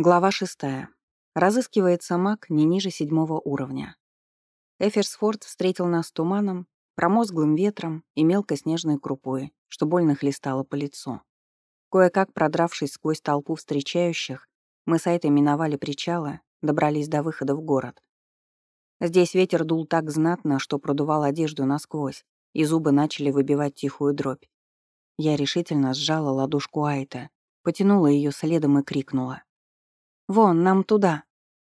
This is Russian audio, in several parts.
Глава шестая. Разыскивается маг не ниже седьмого уровня. Эферсфорд встретил нас туманом, промозглым ветром и мелкой снежной крупой, что больно хлестало по лицу. Кое-как продравшись сквозь толпу встречающих, мы с Айтой миновали причалы, добрались до выхода в город. Здесь ветер дул так знатно, что продувал одежду насквозь, и зубы начали выбивать тихую дробь. Я решительно сжала ладошку Айта, потянула ее следом и крикнула. «Вон, нам туда!»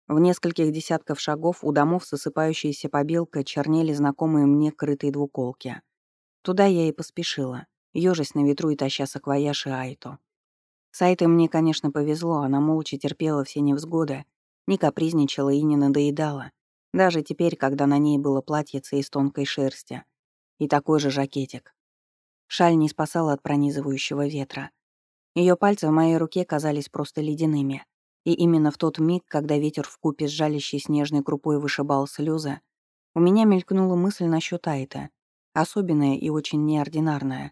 В нескольких десятков шагов у домов с осыпающейся побелкой чернели знакомые мне крытые двуколки. Туда я и поспешила, ёжась на ветру и таща саквояж и Айту. С Айтой мне, конечно, повезло, она молча терпела все невзгоды, не капризничала и не надоедала, даже теперь, когда на ней было платьице из тонкой шерсти и такой же жакетик. Шаль не спасала от пронизывающего ветра. Ее пальцы в моей руке казались просто ледяными. И именно в тот миг, когда ветер в купе с жалящей снежной крупой вышибал слезы, у меня мелькнула мысль насчет Айта, особенная и очень неординарная.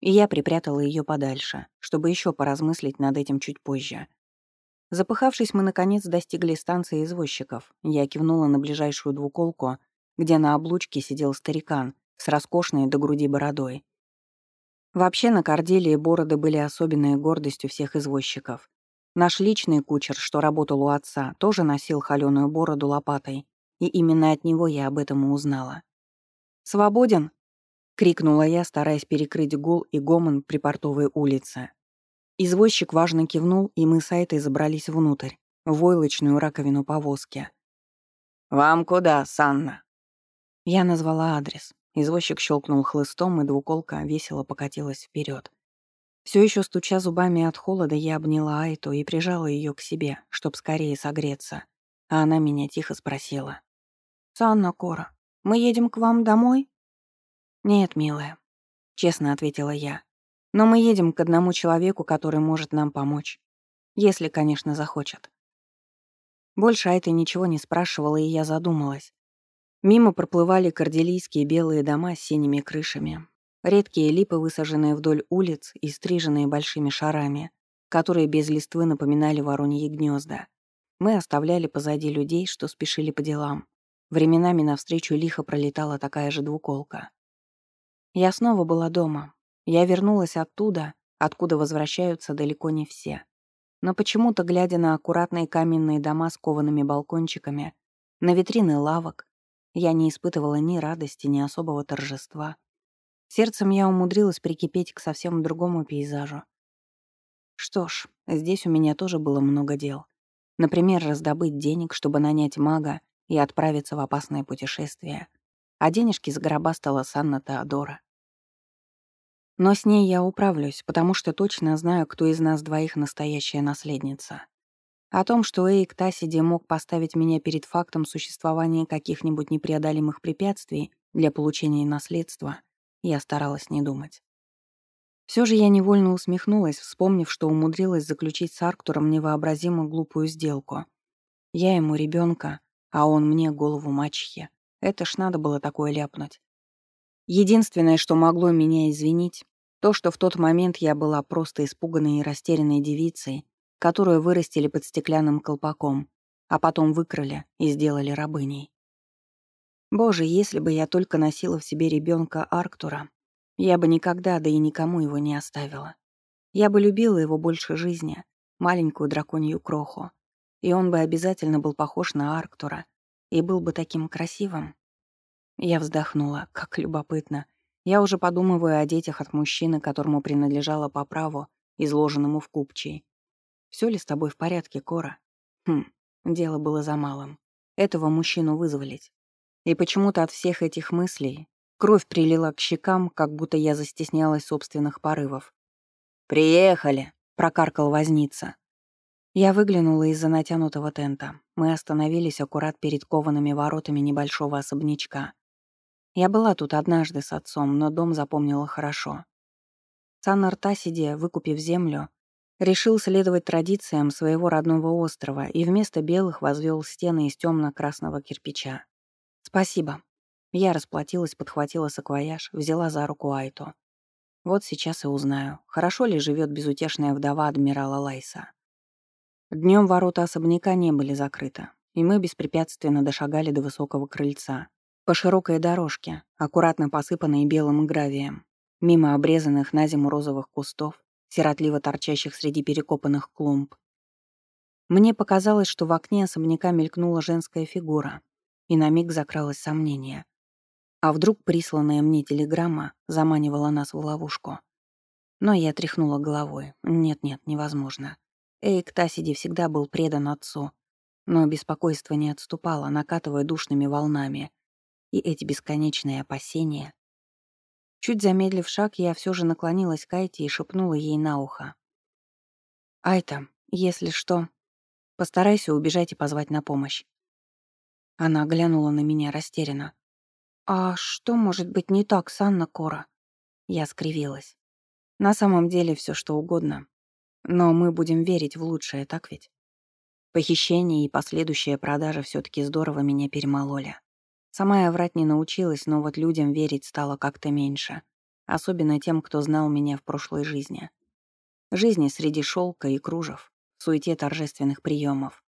И я припрятала ее подальше, чтобы еще поразмыслить над этим чуть позже. Запыхавшись, мы, наконец, достигли станции извозчиков. Я кивнула на ближайшую двуколку, где на облучке сидел старикан с роскошной до груди бородой. Вообще на Корделии бороды были особенной гордостью всех извозчиков. Наш личный кучер, что работал у отца, тоже носил холёную бороду лопатой, и именно от него я об этом и узнала. «Свободен?» — крикнула я, стараясь перекрыть гул и гомон при портовой улице. Извозчик важно кивнул, и мы с Айтой забрались внутрь, в войлочную раковину повозки. «Вам куда, Санна?» Я назвала адрес. Извозчик щелкнул хлыстом, и двуколка весело покатилась вперед. Все еще стуча зубами от холода, я обняла Айту и прижала ее к себе, чтоб скорее согреться. А она меня тихо спросила. «Санна Кора, мы едем к вам домой?» «Нет, милая», — честно ответила я. «Но мы едем к одному человеку, который может нам помочь. Если, конечно, захочет». Больше Айта ничего не спрашивала, и я задумалась. Мимо проплывали корделийские белые дома с синими крышами, Редкие липы, высаженные вдоль улиц и стриженные большими шарами, которые без листвы напоминали вороньи гнезда. Мы оставляли позади людей, что спешили по делам. Временами навстречу лихо пролетала такая же двуколка. Я снова была дома. Я вернулась оттуда, откуда возвращаются далеко не все. Но почему-то, глядя на аккуратные каменные дома с коваными балкончиками, на витрины лавок, я не испытывала ни радости, ни особого торжества. Сердцем я умудрилась прикипеть к совсем другому пейзажу. Что ж, здесь у меня тоже было много дел. Например, раздобыть денег, чтобы нанять мага и отправиться в опасное путешествие. А денежки с гроба стала Санна Теодора. Но с ней я управлюсь, потому что точно знаю, кто из нас двоих настоящая наследница. О том, что Эйк Тасиди мог поставить меня перед фактом существования каких-нибудь непреодолимых препятствий для получения наследства, я старалась не думать. Все же я невольно усмехнулась, вспомнив, что умудрилась заключить с Арктуром невообразимо глупую сделку. Я ему ребенка, а он мне голову мачехи. Это ж надо было такое ляпнуть. Единственное, что могло меня извинить, то, что в тот момент я была просто испуганной и растерянной девицей, которую вырастили под стеклянным колпаком, а потом выкрали и сделали рабыней. Боже, если бы я только носила в себе ребенка Арктура, я бы никогда, да и никому его не оставила. Я бы любила его больше жизни, маленькую драконью кроху, и он бы обязательно был похож на Арктура и был бы таким красивым. Я вздохнула, как любопытно. Я уже подумываю о детях от мужчины, которому принадлежало по праву, изложенному в купчей. Все ли с тобой в порядке, Кора? Хм, дело было за малым. Этого мужчину вызволить. И почему-то от всех этих мыслей кровь прилила к щекам, как будто я застеснялась собственных порывов. «Приехали!» — прокаркал возница. Я выглянула из-за натянутого тента. Мы остановились аккурат перед коваными воротами небольшого особнячка. Я была тут однажды с отцом, но дом запомнила хорошо. Саннар Тасиди, выкупив землю, решил следовать традициям своего родного острова и вместо белых возвел стены из темно-красного кирпича. «Спасибо». Я расплатилась, подхватила саквояж, взяла за руку Айту. Вот сейчас и узнаю, хорошо ли живет безутешная вдова адмирала Лайса. Днем ворота особняка не были закрыты, и мы беспрепятственно дошагали до высокого крыльца. По широкой дорожке, аккуратно посыпанной белым гравием, мимо обрезанных на зиму розовых кустов, сиротливо торчащих среди перекопанных клумб. Мне показалось, что в окне особняка мелькнула женская фигура, и на миг закралось сомнение. А вдруг присланная мне телеграмма заманивала нас в ловушку? Но я тряхнула головой. Нет-нет, невозможно. Эйк Тасиди всегда был предан отцу. Но беспокойство не отступало, накатывая душными волнами. И эти бесконечные опасения. Чуть замедлив шаг, я все же наклонилась к Айте и шепнула ей на ухо. «Айта, если что, постарайся убежать и позвать на помощь». Она глянула на меня растерянно. «А что может быть не так, Санна Кора?» Я скривилась. «На самом деле все что угодно. Но мы будем верить в лучшее, так ведь?» Похищение и последующая продажа все таки здорово меня перемололи. Сама я врать не научилась, но вот людям верить стало как-то меньше. Особенно тем, кто знал меня в прошлой жизни. Жизни среди шелка и кружев, в суете торжественных приемов.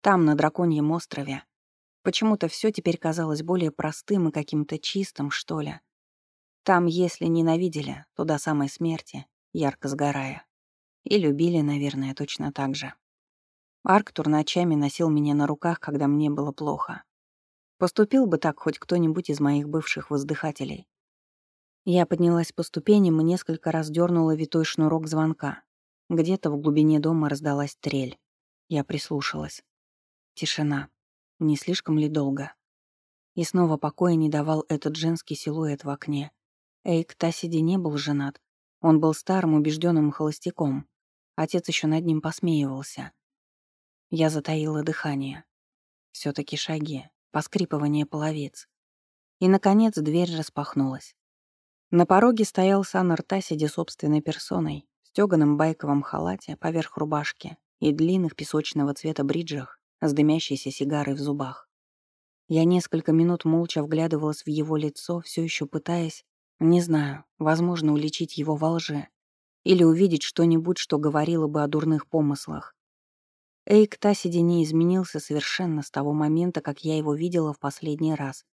Там, на Драконьем острове, Почему-то все теперь казалось более простым и каким-то чистым, что ли. Там, если ненавидели, то до самой смерти, ярко сгорая. И любили, наверное, точно так же. Арктур ночами носил меня на руках, когда мне было плохо. Поступил бы так хоть кто-нибудь из моих бывших воздыхателей. Я поднялась по ступеням и несколько раз дернула витой шнурок звонка. Где-то в глубине дома раздалась трель. Я прислушалась. Тишина. Не слишком ли долго? И снова покоя не давал этот женский силуэт в окне. Эйк Тассиди не был женат. Он был старым убежденным холостяком. Отец еще над ним посмеивался. Я затаила дыхание. все таки шаги, поскрипывание половиц. И, наконец, дверь распахнулась. На пороге стоял Саннер Тассиди собственной персоной, в стёганом байковом халате поверх рубашки и длинных песочного цвета бриджах с дымящейся сигарой в зубах. Я несколько минут молча вглядывалась в его лицо, все еще пытаясь, не знаю, возможно, уличить его во лжи или увидеть что-нибудь, что говорило бы о дурных помыслах. Эйк Тасиди не изменился совершенно с того момента, как я его видела в последний раз.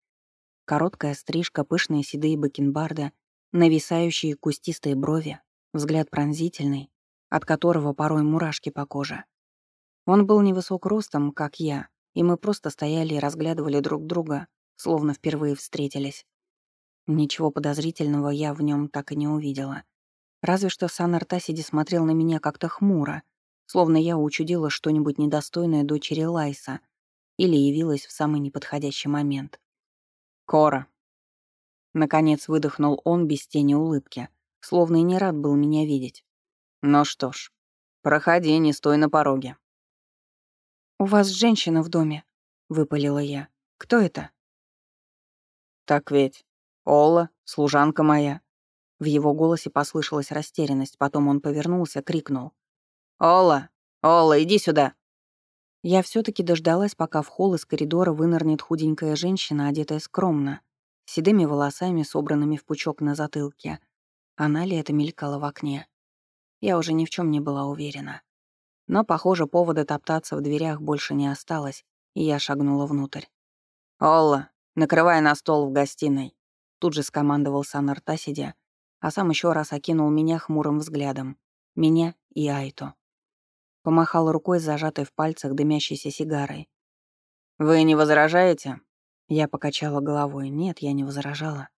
Короткая стрижка, пышные седые бакенбарды, нависающие кустистые брови, взгляд пронзительный, от которого порой мурашки по коже. Он был невысок ростом, как я, и мы просто стояли и разглядывали друг друга, словно впервые встретились. Ничего подозрительного я в нем так и не увидела. Разве что Сан Артасиди смотрел на меня как-то хмуро, словно я учудила что-нибудь недостойное дочери Лайса или явилась в самый неподходящий момент. «Кора!» Наконец выдохнул он без тени улыбки, словно и не рад был меня видеть. «Ну что ж, проходи, не стой на пороге». «У вас женщина в доме», — выпалила я. «Кто это?» «Так ведь. Ола, служанка моя». В его голосе послышалась растерянность, потом он повернулся, крикнул. «Ола! Ола, иди сюда!» Я все таки дождалась, пока в холл из коридора вынырнет худенькая женщина, одетая скромно, с седыми волосами, собранными в пучок на затылке. Она ли это мелькала в окне? Я уже ни в чем не была уверена. Но, похоже, повода топтаться в дверях больше не осталось, и я шагнула внутрь. «Олла, накрывай на стол в гостиной», — тут же скомандовал Саннар Тасидя, а сам еще раз окинул меня хмурым взглядом. Меня и Айто. Помахал рукой, зажатой в пальцах дымящейся сигарой. «Вы не возражаете?» Я покачала головой. «Нет, я не возражала».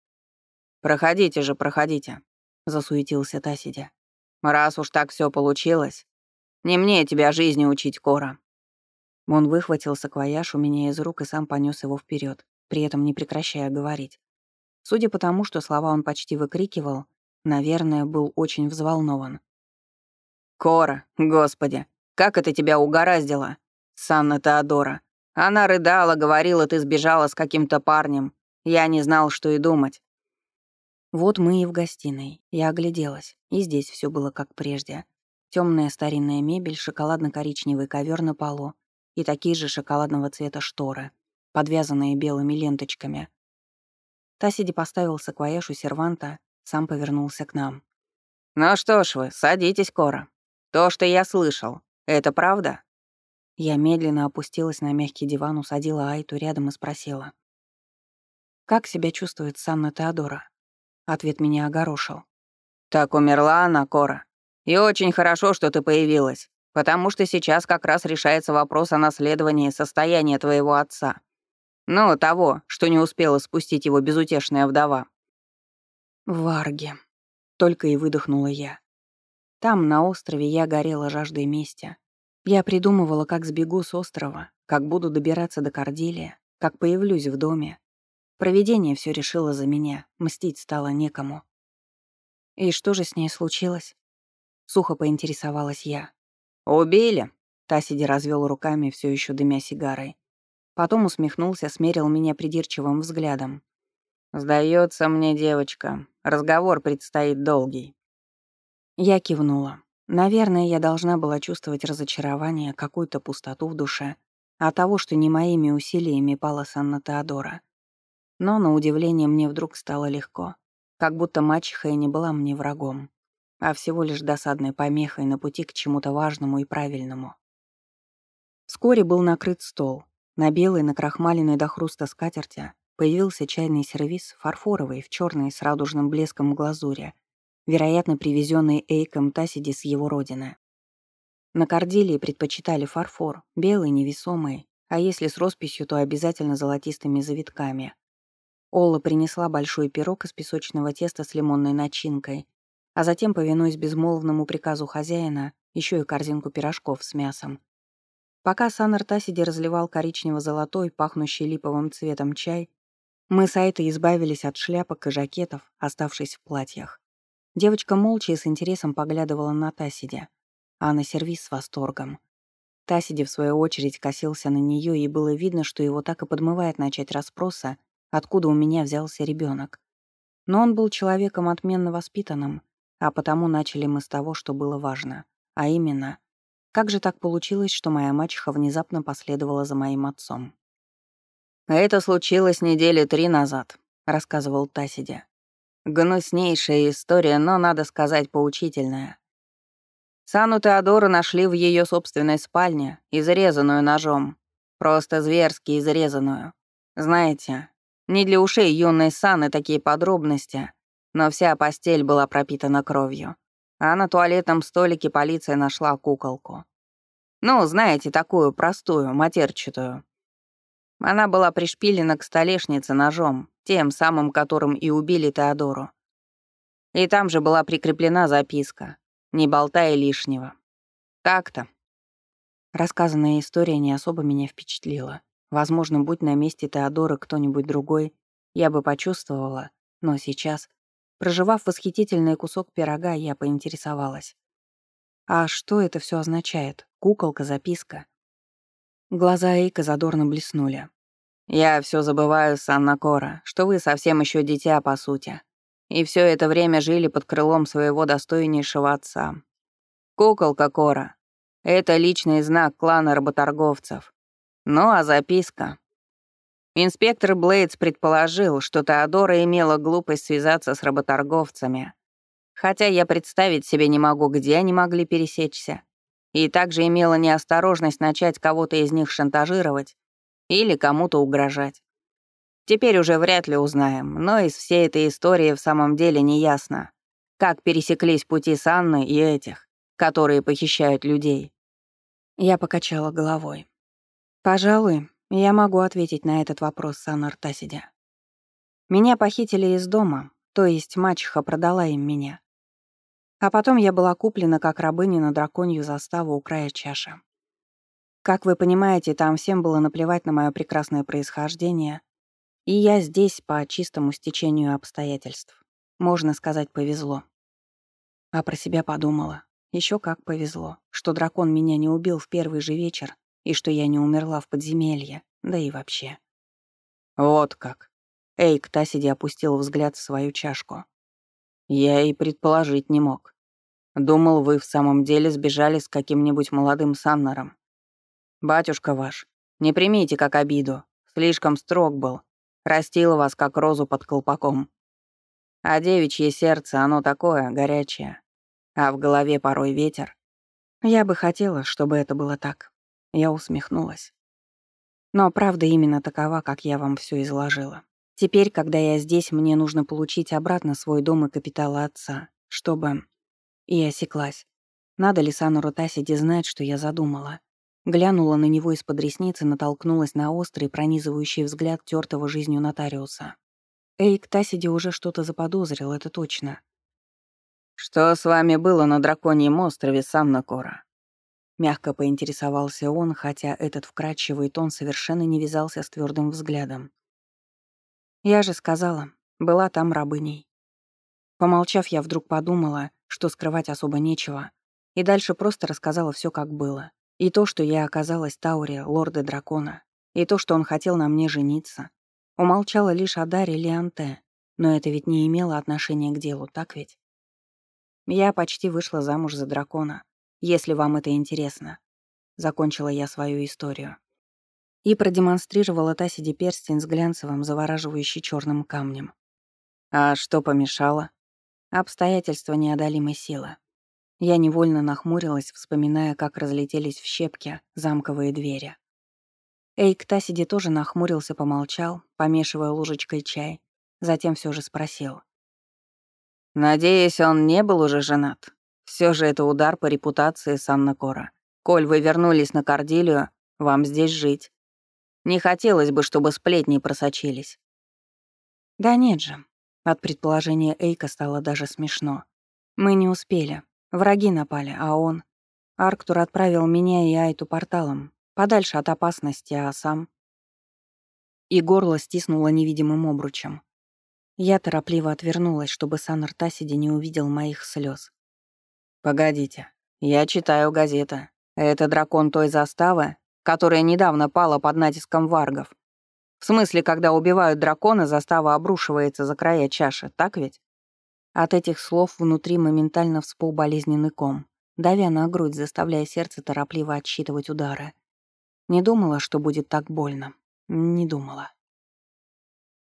«Проходите же, проходите», — засуетился Тасидя. «Раз уж так все получилось, не мне тебя жизни учить, Кора». Он выхватил саквояж у меня из рук и сам понес его вперед, при этом не прекращая говорить. Судя по тому, что слова он почти выкрикивал, наверное, был очень взволнован. «Кора, господи, как это тебя угораздило, Санна Теодора? Она рыдала, говорила, ты сбежала с каким-то парнем. Я не знал, что и думать». Вот мы и в гостиной. Я огляделась, и здесь все было как прежде. Темная старинная мебель, шоколадно-коричневый ковер на полу и такие же шоколадного цвета шторы, подвязанные белыми ленточками. Тасиди поставил саквояж у серванта, сам повернулся к нам. «Ну что ж вы, садитесь, Кора. То, что я слышал, это правда?» Я медленно опустилась на мягкий диван, усадила Айту рядом и спросила. «Как себя чувствует Санна Теодора?» Ответ меня огорошил. «Так умерла она, Кора. И очень хорошо, что ты появилась, потому что сейчас как раз решается вопрос о наследовании состояния твоего отца. Ну, того, что не успела спустить его безутешная вдова». «Варги», — только и выдохнула я. Там, на острове, я горела жаждой мести. Я придумывала, как сбегу с острова, как буду добираться до Корделия, как появлюсь в доме. Провидение все решило за меня, мстить стало некому. И что же с ней случилось? Сухо поинтересовалась я. «Убили!» Тасиди развел руками, все еще дымя сигарой. Потом усмехнулся, смерил меня придирчивым взглядом. Сдается мне, девочка, разговор предстоит долгий». Я кивнула. Наверное, я должна была чувствовать разочарование, какую-то пустоту в душе от того, что не моими усилиями пала Санна Теодора. Но, на удивление, мне вдруг стало легко, как будто мачеха и не была мне врагом, а всего лишь досадной помехой на пути к чему-то важному и правильному. Вскоре был накрыт стол. На белой, накрахмаленной до хруста скатерти появился чайный сервиз, фарфоровый, в черной с радужным блеском глазури, вероятно, привезенный Эйком Тасиди с его родины. На Корделии предпочитали фарфор, белый, невесомый, а если с росписью, то обязательно золотистыми завитками. Олла принесла большой пирог из песочного теста с лимонной начинкой, а затем, повинуясь безмолвному приказу хозяина, еще и корзинку пирожков с мясом. Пока Саннер Тасиди разливал коричнево-золотой, пахнущий липовым цветом чай, мы с Айтой избавились от шляпок и жакетов, оставшись в платьях. Девочка молча и с интересом поглядывала на Тасиди, а на сервис с восторгом. Тасиди, в свою очередь, косился на нее, и было видно, что его так и подмывает начать расспроса, откуда у меня взялся ребенок. Но он был человеком отменно воспитанным, а потому начали мы с того, что было важно, а именно, как же так получилось, что моя мачеха внезапно последовала за моим отцом. «Это случилось недели три назад», — рассказывал Тасиди. Гнуснейшая история, но, надо сказать, поучительная. Сану Теодору нашли в ее собственной спальне, изрезанную ножом. Просто зверски изрезанную. Знаете, не для ушей юной Саны такие подробности, но вся постель была пропитана кровью. А на туалетном столике полиция нашла куколку. Ну, знаете, такую простую, матерчатую. Она была пришпилена к столешнице ножом, тем самым, которым и убили Теодору. И там же была прикреплена записка «Не болтай лишнего». Так-то. Рассказанная история не особо меня впечатлила. Возможно, будь на месте Теодора кто-нибудь другой, я бы почувствовала, но сейчас, проживав восхитительный кусок пирога, я поинтересовалась. А что это все означает? Куколка, записка? Глаза Эйка задорно блеснули. «Я все забываю, Санна Кора, что вы совсем еще дитя, по сути. И все это время жили под крылом своего достойнейшего отца. Куколка Кора — это личный знак клана работорговцев. Ну а записка? Инспектор Блейдс предположил, что Теодора имела глупость связаться с работорговцами. Хотя я представить себе не могу, где они могли пересечься. И также имела неосторожность начать кого-то из них шантажировать или кому-то угрожать. Теперь уже вряд ли узнаем, но из всей этой истории в самом деле не ясно, как пересеклись пути с Анной и этих, которые похищают людей. Я покачала головой. Пожалуй, я могу ответить на этот вопрос, Сан Артасиди. Меня похитили из дома, то есть мачеха продала им меня. А потом я была куплена как рабыня на драконью заставу у края чаши. Как вы понимаете, там всем было наплевать на мое прекрасное происхождение, и я здесь по чистому стечению обстоятельств. Можно сказать, повезло. А про себя подумала. Еще как повезло, что дракон меня не убил в первый же вечер и что я не умерла в подземелье, да и вообще. Вот как. Эйк Тасиди опустил взгляд в свою чашку. Я и предположить не мог. Думал, вы в самом деле сбежали с каким-нибудь молодым Саннером. Батюшка ваш, не примите как обиду, слишком строг был, растил вас как розу под колпаком. А девичье сердце, оно такое, горячее, а в голове порой ветер. Я бы хотела, чтобы это было так. Я усмехнулась. Но правда именно такова, как я вам все изложила. Теперь, когда я здесь, мне нужно получить обратно свой дом и капитал отца, чтобы... И осеклась. Надо ли Сану Тасиди знать, что я задумала? Глянула на него из-под ресниц и натолкнулась на острый, пронизывающий взгляд тертого жизнью нотариуса. Эйк Тасиди уже что-то заподозрил, это точно. «Что с вами было на Драконьем острове, Санна Кора?» Мягко поинтересовался он, хотя этот вкрадчивый тон совершенно не вязался с твердым взглядом. «Я же сказала, была там рабыней». Помолчав, я вдруг подумала, что скрывать особо нечего, и дальше просто рассказала все, как было. И то, что я оказалась Тауре, лорда дракона, и то, что он хотел на мне жениться. Умолчала лишь о Даре Леонте, но это ведь не имело отношения к делу, так ведь? Я почти вышла замуж за дракона, если вам это интересно. Закончила я свою историю. И продемонстрировала Тасиди перстень с глянцевым, завораживающий черным камнем. А что помешало? Обстоятельства неодолимой силы. Я невольно нахмурилась, вспоминая, как разлетелись в щепки замковые двери. Эйк Тасиди тоже нахмурился, помолчал, помешивая ложечкой чай, затем все же спросил. «Надеюсь, он не был уже женат. Все же это удар по репутации Санна Кора. Коль вы вернулись на Кордилию, вам здесь жить. Не хотелось бы, чтобы сплетни просочились». «Да нет же». От предположения Эйка стало даже смешно. «Мы не успели. Враги напали, а он... Арктур отправил меня и Айту порталом, подальше от опасности, а сам... И горло стиснуло невидимым обручем. Я торопливо отвернулась, чтобы Санар Тасиди не увидел моих слез. «Погодите, я читаю газеты. Это дракон той заставы, которая недавно пала под натиском варгов. В смысле, когда убивают дракона, застава обрушивается за края чаши, так ведь?» От этих слов внутри моментально вспол болезненный ком, давя на грудь, заставляя сердце торопливо отсчитывать удары. Не думала, что будет так больно. Не думала.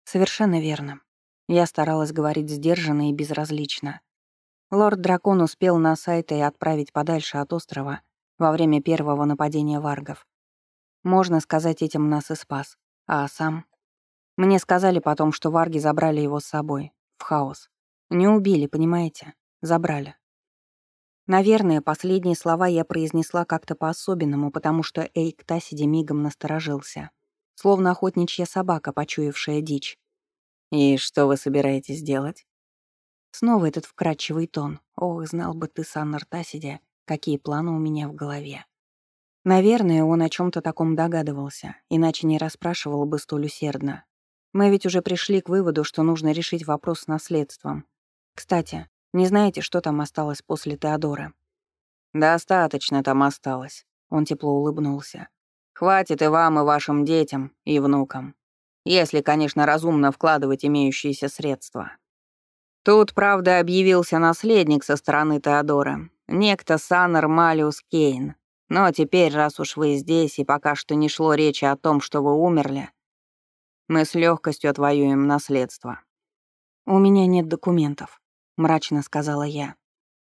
Совершенно верно. Я старалась говорить сдержанно и безразлично. Лорд-дракон успел на сайт и отправить подальше от острова во время первого нападения варгов. Можно сказать, этим нас и спас. А сам... Мне сказали потом, что варги забрали его с собой, в хаос. Не убили, понимаете? Забрали. Наверное, последние слова я произнесла как-то по-особенному, потому что Эйк Тасиди мигом насторожился. Словно охотничья собака, почуявшая дичь. «И что вы собираетесь делать?» Снова этот вкрадчивый тон. «Ох, знал бы ты, Саннар Тасиди, какие планы у меня в голове». Наверное, он о чем то таком догадывался, иначе не расспрашивал бы столь усердно. Мы ведь уже пришли к выводу, что нужно решить вопрос с наследством. Кстати, не знаете, что там осталось после Теодора?» «Достаточно там осталось», — он тепло улыбнулся. «Хватит и вам, и вашим детям, и внукам. Если, конечно, разумно вкладывать имеющиеся средства. Тут, правда, объявился наследник со стороны Теодора, некто Саннер Малиус Кейн. Но теперь, раз уж вы здесь, и пока что не шло речи о том, что вы умерли, мы с легкостью отвоюем наследство». «У меня нет документов», — мрачно сказала я.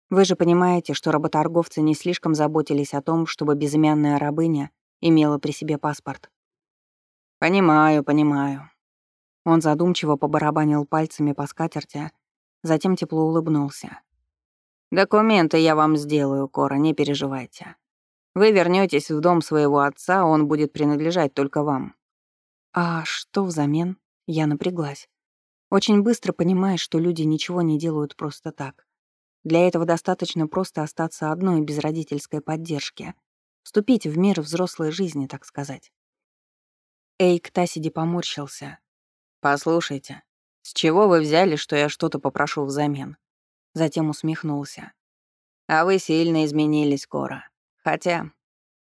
«Вы же понимаете, что работорговцы не слишком заботились о том, чтобы безымянная рабыня имела при себе паспорт». «Понимаю, понимаю». Он задумчиво побарабанил пальцами по скатерти, затем тепло улыбнулся. «Документы я вам сделаю, Кора, не переживайте. Вы вернетесь в дом своего отца, он будет принадлежать только вам». «А что взамен?» Я напряглась. Очень быстро понимаешь, что люди ничего не делают просто так. Для этого достаточно просто остаться одной без родительской поддержки. Вступить в мир взрослой жизни, так сказать. Эйк Тасиди поморщился. «Послушайте, с чего вы взяли, что я что-то попрошу взамен?» Затем усмехнулся. «А вы сильно изменились, Кора. Хотя,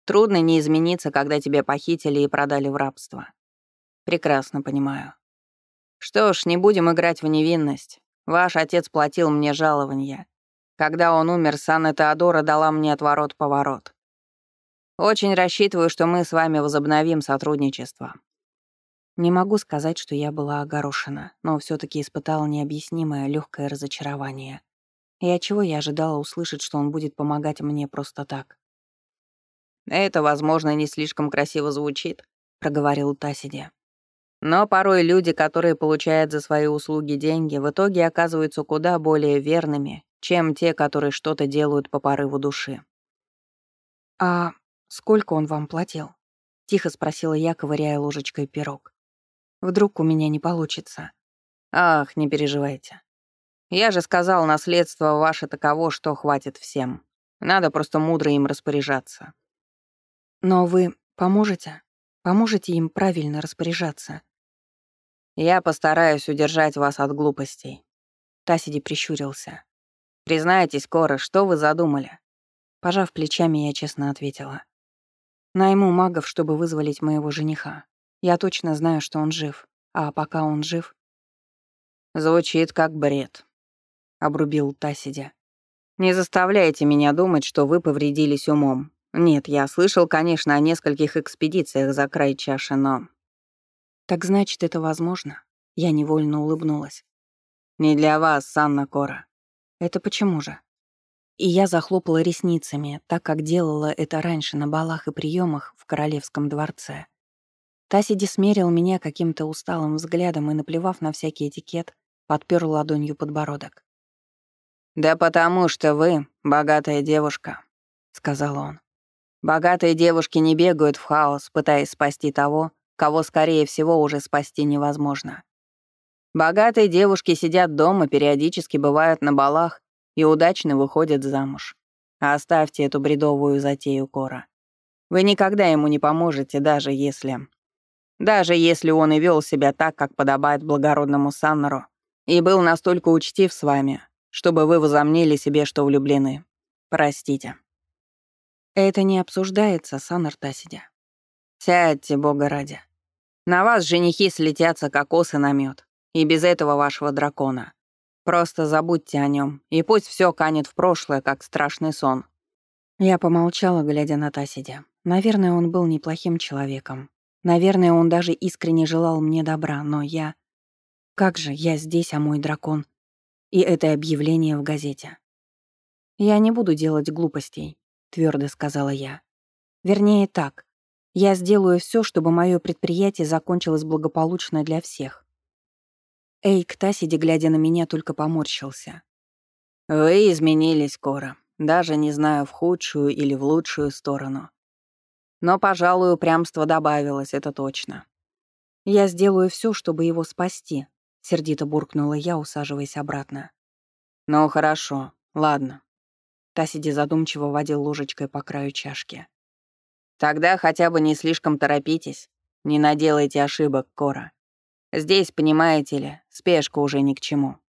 трудно не измениться, когда тебя похитили и продали в рабство. Прекрасно понимаю. Что ж, не будем играть в невинность. Ваш отец платил мне жалование. Когда он умер, Санна Теодора дала мне отворот-поворот. Очень рассчитываю, что мы с вами возобновим сотрудничество. Не могу сказать, что я была огорошена, но все таки испытала необъяснимое легкое разочарование. И от чего я ожидала услышать, что он будет помогать мне просто так. Это, возможно, не слишком красиво звучит, проговорил Тасиди. Но порой люди, которые получают за свои услуги деньги, в итоге оказываются куда более верными, чем те, которые что-то делают по порыву души. «А сколько он вам платил?» — тихо спросила я, ковыряя ложечкой пирог. «Вдруг у меня не получится?» «Ах, не переживайте. Я же сказал, наследство ваше таково, что хватит всем. Надо просто мудро им распоряжаться». «Но вы поможете? Поможете им правильно распоряжаться?» «Я постараюсь удержать вас от глупостей». Тасиди прищурился. «Признайтесь, Кора, что вы задумали?» Пожав плечами, я честно ответила. «Найму магов, чтобы вызволить моего жениха. Я точно знаю, что он жив. А пока он жив...» «Звучит как бред», — обрубил Тасидя. «Не заставляйте меня думать, что вы повредились умом. Нет, я слышал, конечно, о нескольких экспедициях за край чаши, но «Так значит, это возможно?» Я невольно улыбнулась. «Не для вас, Санна Кора». «Это почему же?» И я захлопала ресницами, так как делала это раньше на балах и приемах в королевском дворце. Тасиди смерил меня каким-то усталым взглядом и, наплевав на всякий этикет, подпер ладонью подбородок. «Да потому что вы богатая девушка», — сказал он. «Богатые девушки не бегают в хаос, пытаясь спасти того, кого, скорее всего, уже спасти невозможно. Богатые девушки сидят дома, периодически бывают на балах и удачно выходят замуж. Оставьте эту бредовую затею Кора. Вы никогда ему не поможете, даже если... Даже если он и вел себя так, как подобает благородному Саннеру, и был настолько учтив с вами, чтобы вы возомнили себе, что влюблены. Простите. Это не обсуждается, Саннер Тасидя. Сядьте, бога ради. На вас женихи слетятся, как осы на мед. И без этого вашего дракона. Просто забудьте о нем, и пусть все канет в прошлое, как страшный сон». Я помолчала, глядя на Тасидя. Наверное, он был неплохим человеком. Наверное, он даже искренне желал мне добра, но я... Как же я здесь, а мой дракон? И это объявление в газете. «Я не буду делать глупостей», — твердо сказала я. «Вернее, так. Я сделаю все, чтобы мое предприятие закончилось благополучно для всех. Эйк Тасиди, глядя на меня, только поморщился. «Вы изменились, Кора. Даже не знаю, в худшую или в лучшую сторону. Но, пожалуй, упрямство добавилось, это точно. Я сделаю все, чтобы его спасти», — сердито буркнула я, усаживаясь обратно. «Ну, хорошо, ладно». Тасиди задумчиво водил ложечкой по краю чашки. Тогда хотя бы не слишком торопитесь. Не наделайте ошибок, Кора. Здесь, понимаете ли, спешка уже ни к чему.